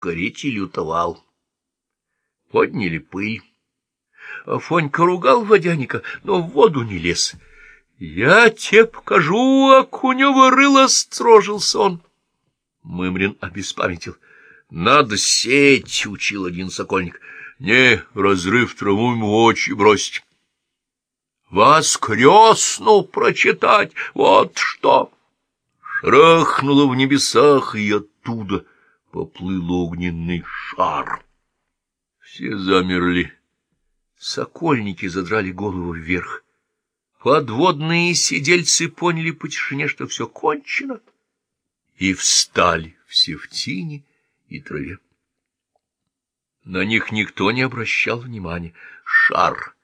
карете лютовал. Подняли пыль. Афонька ругал водяника, но в воду не лез. «Я тебе покажу, окунево рыло!» — строжился он. Мымрин обеспамятил. «Надо сеть!» — учил один сокольник. «Не, разрыв траву ему очи бросить!» «Воскресну прочитать! Вот что!» Шрахнуло в небесах, и оттуда поплыл огненный шар. Все замерли. Сокольники задрали голову вверх. Подводные сидельцы поняли по тишине, что все кончено, и встали все в тени и траве. На них никто не обращал внимания. Шар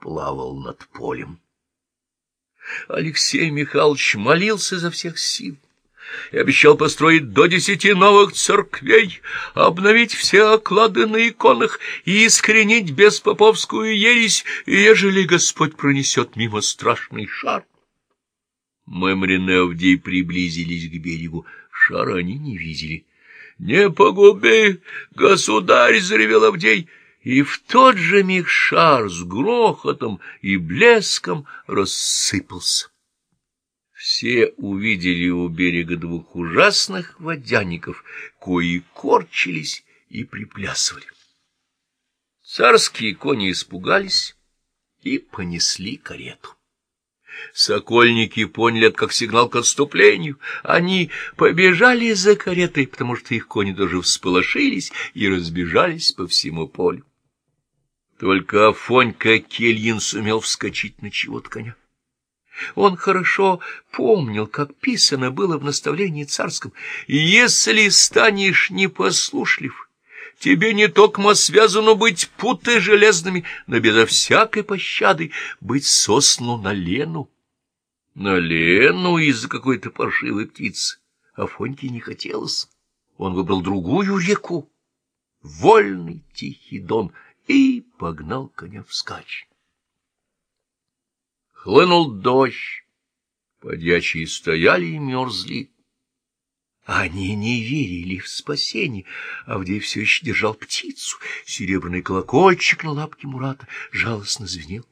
плавал над полем. Алексей Михайлович молился за всех сил и обещал построить до десяти новых церквей, обновить все оклады на иконах и искоренить беспоповскую ересь, ежели Господь пронесет мимо страшный шар. Мемрин и Авдей приблизились к берегу. Шара они не видели. — Не погуби, государь! — заревел Авдей. И в тот же миг шар с грохотом и блеском рассыпался. Все увидели у берега двух ужасных водяников, кои корчились и приплясывали. Царские кони испугались и понесли карету. Сокольники поняли это как сигнал к отступлению. Они побежали за каретой, потому что их кони тоже всполошились и разбежались по всему полю. Только Афонька Кельин сумел вскочить на чего-то коня. Он хорошо помнил, как писано было в наставлении царском, «Если станешь непослушлив, тебе не токмо связано быть путы железными, но безо всякой пощады быть сосну на лену». На лену из-за какой-то паршивой птицы Афоньке не хотелось. Он выбрал другую реку, вольный тихий дон, и погнал коня вскачь. Хлынул дождь, подьячие стояли и мерзли. Они не верили в спасение. Авдей все еще держал птицу. Серебряный колокольчик на лапке Мурата жалостно звенел.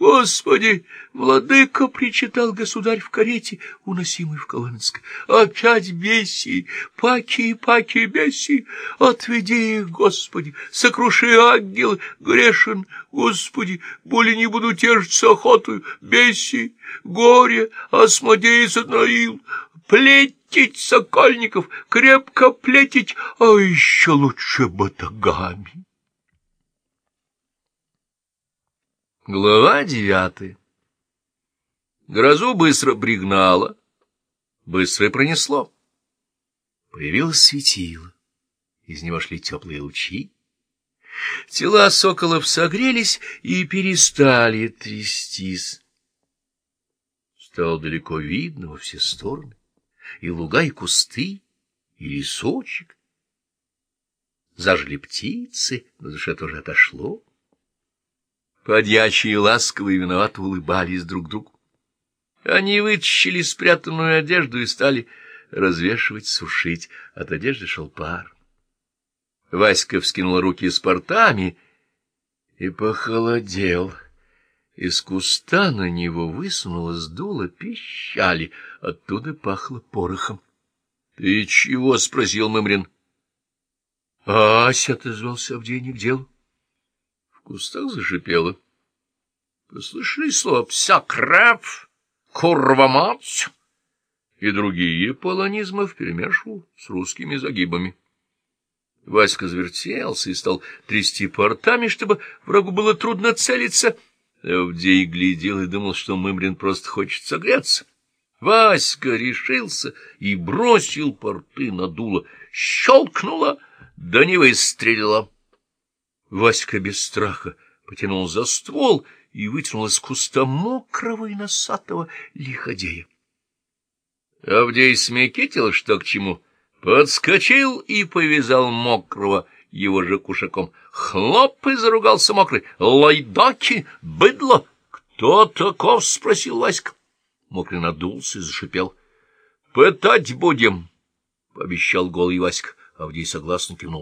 Господи, владыка, — причитал государь в карете, уносимый в Коломенск, — опять беси, паки и паки беси, отведи их, Господи, сокруши ангелы, грешен, Господи, более не буду тешиться охотою, беси, горе, осмодеец отнаил, плетить сокольников, крепко плетить, а еще лучше батагами. Глава девятая. Грозу быстро пригнало, быстро и пронесло. Появилось светило, из него шли теплые лучи. Тела соколов согрелись и перестали трястись. Стало далеко видно во все стороны, и луга, и кусты, и лесочек. Зажили птицы, но душе тоже отошло. Подьячие ласково и виновато улыбались друг другу. Они вытащили спрятанную одежду и стали развешивать, сушить. От одежды шел пар. Васька вскинул руки с портами и похолодел. Из куста на него высунулось дуло пищали, оттуда пахло порохом. — Ты чего? — спросил Мымрин. — Ася, — отозвался Авдений к делу кустах зашипело. Послышали слова «вся кровь», «курва-мать» и другие полонизмы вперемешку с русскими загибами. Васька завертелся и стал трясти портами, чтобы врагу было трудно целиться. Авдей глядел и думал, что Мымрин просто хочет согреться. Васька решился и бросил порты на дуло. Щелкнуло, да не выстрелило. Васька без страха потянул за ствол и вытянул из куста мокрого и носатого лиходея. Авдей смекитил, что к чему, подскочил и повязал мокрого его же кушаком. Хлоп и заругался мокрый. «Лайдаки! Быдло! Кто таков?» — спросил Васька. Мокрый надулся и зашипел. «Пытать будем!» — пообещал голый Васька. Авдей согласно кивнул.